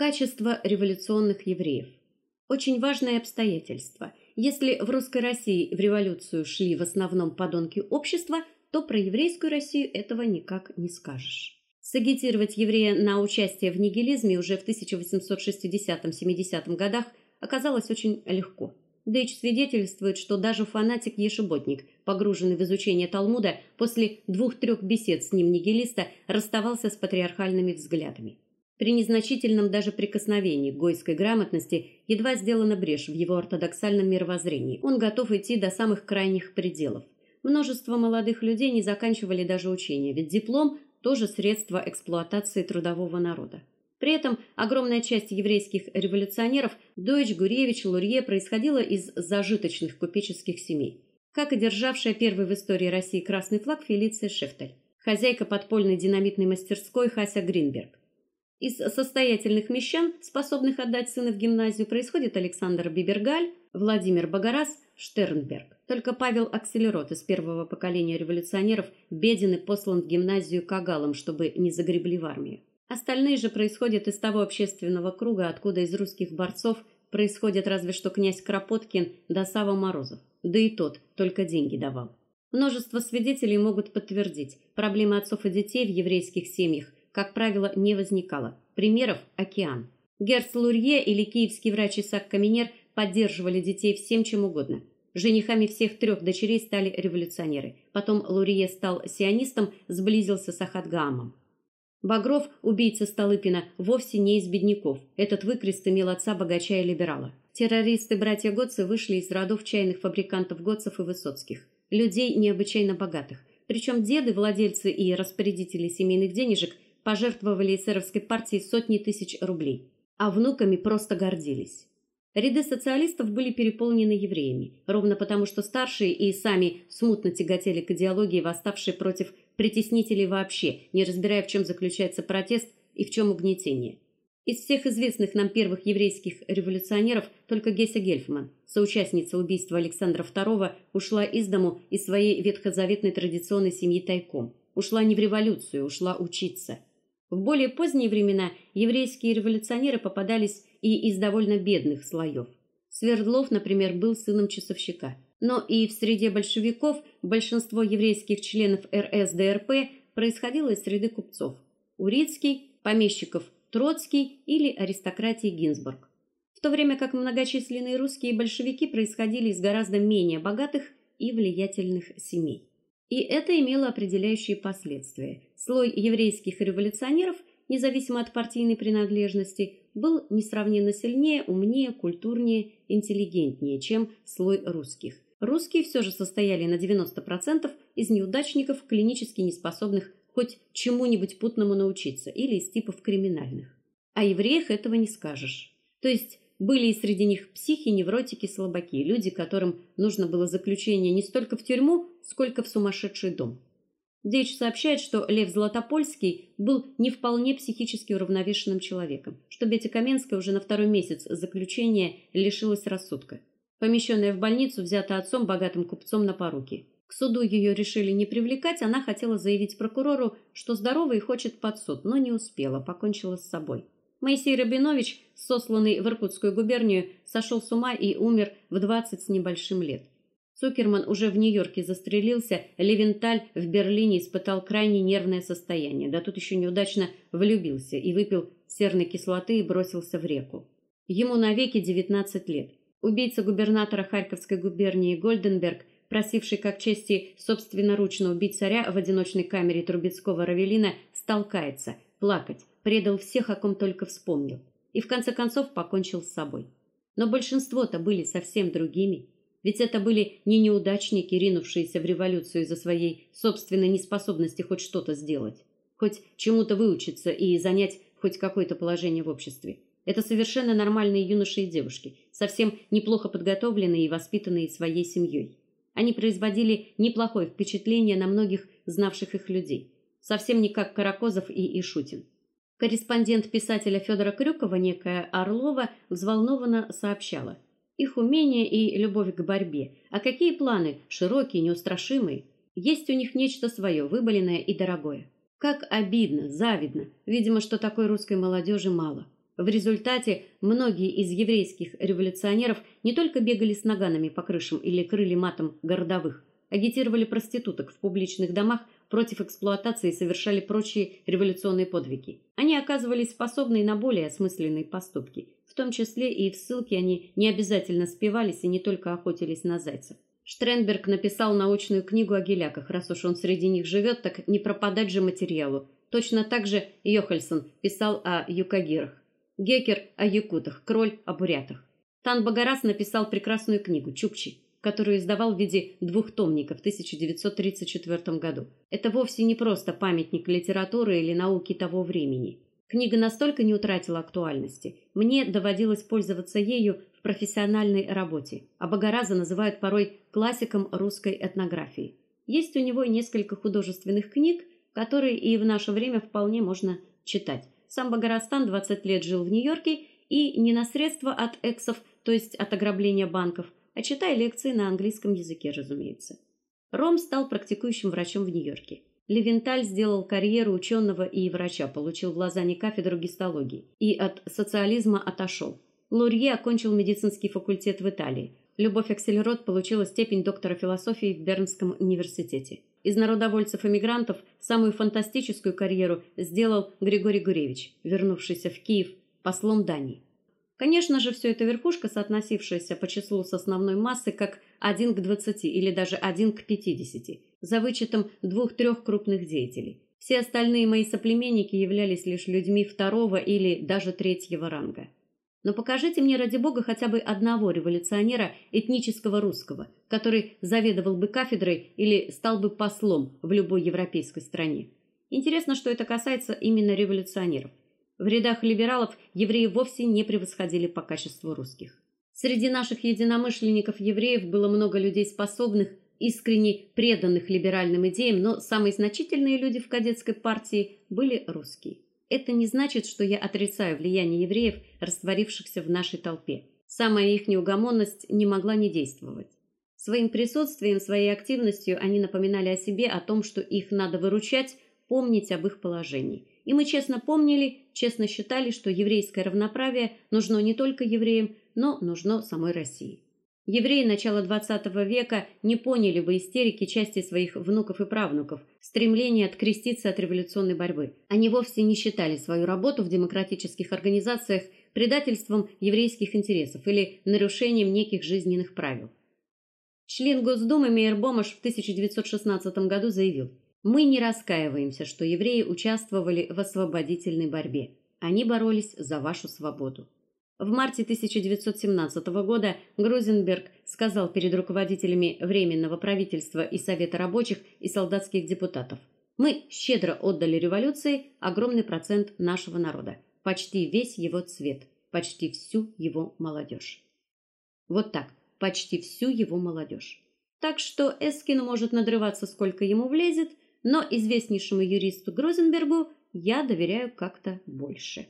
Качество революционных евреев. Очень важное обстоятельство. Если в русской России в революцию шли в основном подонки общества, то про еврейскую Россию этого никак не скажешь. Сагитировать еврея на участие в нигилизме уже в 1860-70 годах оказалось очень легко. Дэйч свидетельствует, что даже фанатик-ешеботник, погруженный в изучение Талмуда, после двух-трех бесед с ним нигилиста расставался с патриархальными взглядами. При незначительном даже прикосновении к гойской грамотности едва сделана брешь в его ортодоксальном мировоззрении. Он готов идти до самых крайних пределов. Множество молодых людей не заканчивали даже учения, ведь диплом тоже средство эксплуатации трудового народа. При этом огромная часть еврейских революционеров Дойч, Гуревич, Лурье происходила из зажиточных купеческих семей, как и державшая первый в истории России красный флаг Фелиция Шефтель, хозяйка подпольной динамитной мастерской Хася Гринберг. Из состоятельных мещан, способных отдать сына в гимназию, происходит Александр Бибергаль, Владимир Багарас, Штернберг. Только Павел Акселерот из первого поколения революционеров беден и послан в гимназию Кагалом, чтобы не загребли в армию. Остальные же происходят из того общественного круга, откуда из русских борцов происходят разве что князь Кропоткин да Сава Морозов. Да и тот только деньги давал. Множество свидетелей могут подтвердить, проблемы отцов и детей в еврейских семьях как правило, не возникало. Примеров океан. Герц Лурье или киевский врач Исаак Каменер поддерживали детей всем чем угодно. Женихами всех трех дочерей стали революционеры. Потом Лурье стал сионистом, сблизился с Ахатгаамом. Багров, убийца Столыпина, вовсе не из бедняков. Этот выкрест имел отца богача и либерала. Террористы братья Готцы вышли из родов чайных фабрикантов Готцев и Высоцких, людей необычайно богатых. Причем деды, владельцы и распорядители семейных денежек пожертвовали эсеровской партии сотни тысяч рублей, а внуками просто гордились. Ряды социалистов были переполнены евреями, ровно потому, что старшие и сами смутно тяготели к идеологии, восставшей против притеснителей вообще, не разбирая, в чем заключается протест и в чем угнетение. Из всех известных нам первых еврейских революционеров только Геся Гельфман, соучастница убийства Александра II, ушла из дому из своей ветхозаветной традиционной семьи тайком. Ушла не в революцию, ушла учиться. В более поздние времена еврейские революционеры попадались и из довольно бедных слоев. Свердлов, например, был сыном часовщика. Но и в среде большевиков большинство еврейских членов РСДРП происходило из среды купцов. Урицкий, помещиков Троцкий или аристократии Гинзбург. В то время как многочисленные русские большевики происходили из гораздо менее богатых и влиятельных семей. И это имело определяющие последствия. Слой еврейских революционеров, независимо от партийной принадлежности, был несравненно сильнее, умнее, культурнее, интеллигентнее, чем слой русских. Русские все же состояли на 90% из неудачников, клинически неспособных хоть чему-нибудь путному научиться или из типов криминальных. О евреях этого не скажешь. То есть были и среди них психи, невротики, слабаки, люди, которым нужно было заключение не столько в тюрьму, сколько в сумасшедший дом. Дейч сообщает, что Лев Златопольский был не вполне психически уравновешенным человеком, что Бетя Каменская уже на второй месяц заключения лишилась рассудка. Помещенная в больницу, взята отцом богатым купцом на поруки. К суду ее решили не привлекать, она хотела заявить прокурору, что здорова и хочет под суд, но не успела, покончила с собой. Моисей Рабинович, сосланный в Иркутскую губернию, сошел с ума и умер в 20 с небольшим лет. Цукерман уже в Нью-Йорке застрелился, Левенталь в Берлине испытал крайне нервное состояние. Да тут еще неудачно влюбился и выпил серной кислоты и бросился в реку. Ему навеки 19 лет. Убийца губернатора Харьковской губернии Гольденберг, просивший как чести собственноручно убить царя в одиночной камере Трубецкого Равелина, стал каяться, плакать предал всех, о ком только вспомнил, и в конце концов покончил с собой. Но большинство-то были совсем другими, ведь это были не неудачники, ринувшиеся в революцию из-за своей собственной неспособности хоть что-то сделать, хоть чему-то выучиться и занять хоть какое-то положение в обществе. Это совершенно нормальные юноши и девушки, совсем неплохо подготовленные и воспитанные своей семьей. Они производили неплохое впечатление на многих знавших их людей, совсем не как Каракозов и Ишутин. Корреспондент писателя Федора Крюкова, некая Орлова, взволнованно сообщала: их умение и любовь к борьбе, а какие планы, широкие, неустрашимые. Есть у них нечто свое, выболенное и дорогое. Как обидно, завидно. Видимо, что такой русской молодежи мало. В результате многие из еврейских революционеров не только бегали с наганами по крышам или крыли матом городовых, агитировали проституток в публичных домах против эксплуатации совершали прочие революционные подвиги. Они оказывались способны на более осмысленные поступки. В том числе и в ссылке они не обязательно спивались и не только охотились на зайцев. Штренберг написал научную книгу о геляках, раз уж он среди них живет, так не пропадать же материалу. Точно так же Йохальсон писал о юкагирах. Гекер о якутах, Кроль о бурятах. Тан Багарас написал прекрасную книгу Чукчи, которую издавал в виде двухтомника в 1934 году. Это вовсе не просто памятник литературы или науки того времени. Книга настолько не утратила актуальности. Мне доводилось пользоваться ею в профессиональной работе. А Багараза называют порой классиком русской этнографии. Есть у него несколько художественных книг, которые и в наше время вполне можно читать. Сам Багарастан 20 лет жил в Нью-Йорке и не на средства от эксов, то есть от ограбления банков, а читая лекции на английском языке, разумеется. Ром стал практикующим врачом в Нью-Йорке. Левенталь сделал карьеру ученого и врача, получил в Лозанне кафедру гистологии и от социализма отошел. Лурье окончил медицинский факультет в Италии. Любовь Аксельрод получила степень доктора философии в Бернском университете. Из народовольцев-эмигрантов самую фантастическую карьеру сделал Григорий Гуревич, вернувшийся в Киев послом Дании. Конечно же, все это верхушка, соотносившаяся по числу с основной массой как 1 к 20 или даже 1 к 50, за вычетом двух-трех крупных деятелей. Все остальные мои соплеменники являлись лишь людьми второго или даже третьего ранга. Но покажите мне ради бога хотя бы одного революционера этнического русского, который заведовал бы кафедрой или стал бы послом в любой европейской стране. Интересно, что это касается именно революционеров. В рядах либералов евреи вовсе не превосходили по качеству русских. Среди наших единомышленников евреев было много людей способных, искренне преданных либеральным идеям, но самые значительные люди в кадетской партии были русские. Это не значит, что я отрицаю влияние евреев, растворившихся в нашей толпе. Самая их неугомонность не могла не действовать. Своим присутствием, своей активностью они напоминали о себе, о том, что их надо выручать, помнить об их положении. И мы честно помнили, честно считали, что еврейское равноправие нужно не только евреям, но нужно самой России. Евреи начала XX века не поняли бы истерики части своих внуков и правнуков, стремления откреститься от революционной борьбы. Они вовсе не считали свою работу в демократических организациях предательством еврейских интересов или нарушением неких жизненных правил. Член Госдумы Мейер Бомаш в 1916 году заявил: "Мы не раскаиваемся, что евреи участвовали в освободительной борьбе. Они боролись за вашу свободу". В марте 1917 года Грузенберг сказал перед руководителями временного правительства и Совета рабочих и солдатских депутатов: "Мы щедро отдали революции огромный процент нашего народа, почти весь его цвет, почти всю его молодежь». Вот так, почти всю его молодежь. Так что Эскин может надрываться сколько ему влезет, но известнейшему юристу Грузенбергу я доверяю как-то больше.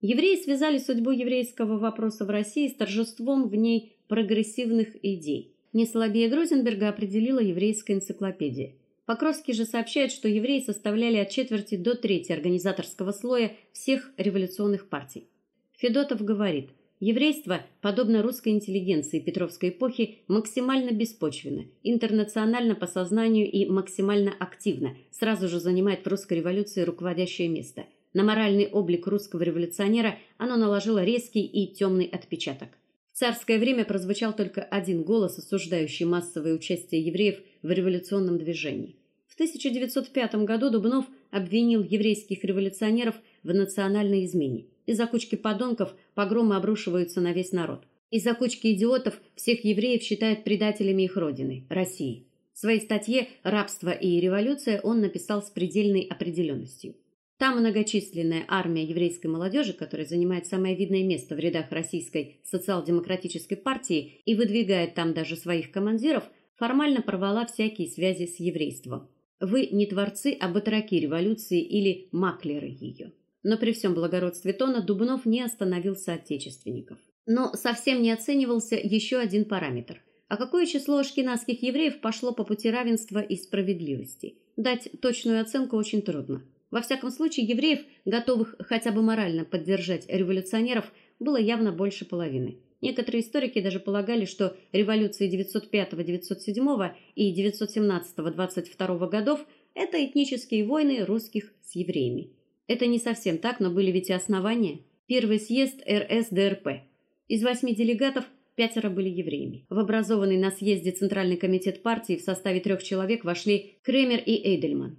Евреи связали судьбу еврейского вопроса в России с торжеством в ней прогрессивных идей. Не слабее Грузенберга определила еврейская энциклопедия. Покровский же сообщает, что евреи составляли от четверти до трети организаторского слоя всех революционных партий. Федотов говорит: Еврейство, подобно русской интеллигенции Петровской эпохи, максимально беспочвенно, интернационально по сознанию и максимально активно, сразу же занимает в русской революции руководящее место. На моральный облик русского революционера оно наложило резкий и темный отпечаток. В царское время прозвучал только один голос, осуждающий массовое участие евреев в революционном движении. В 1905 году Дубнов обвинил еврейских революционеров в национальной измене. Из-за кучки подонков погромы обрушиваются на весь народ. Из-за кучки идиотов всех евреев считают предателями их родины России. В своей статье Рабство и революция он написал с предельной определенностью. Та многочисленная армия еврейской молодежи, которая занимает самое видное место в рядах российской социал-демократической партии и выдвигает там даже своих командиров, формально порвала всякие связи с еврейством. Вы не творцы, а батраки революции или маклеры ее. Но при всем благородстве тона Дубнов не остановил соотечественников. Но совсем не оценивался еще один параметр. А какое число ашкеназских евреев пошло по пути равенства и справедливости? Дать точную оценку очень трудно. Во всяком случае, евреев, готовых хотя бы морально поддержать революционеров, было явно больше половины. Некоторые историки даже полагали, что революции 905-907 и 917-22 годов это этнические войны русских с евреями. Это не совсем так, но были ведь и основания. Первый съезд РСДРП. Из восьми делегатов пятеро были евреями. В образованный на съезде Центральный комитет партии в составе трех человек вошли Кремер и Эйдельман.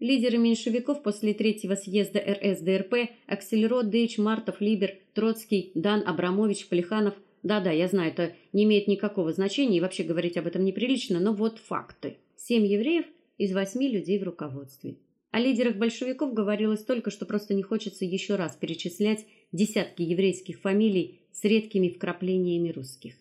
Лидеры меньшевиков после третьего съезда РСДРП Аксельрод, Дейч, Мартов, Либер, Троцкий, Дан, Абрамович, Плеханов. Да-да, я знаю, это не имеет никакого значения и вообще говорить об этом неприлично, но вот факты. Семь евреев из восьми людей в руководстве. О лидерах большевиков говорилось только, что просто не хочется еще раз перечислять десятки еврейских фамилий с редкими вкраплениями русских.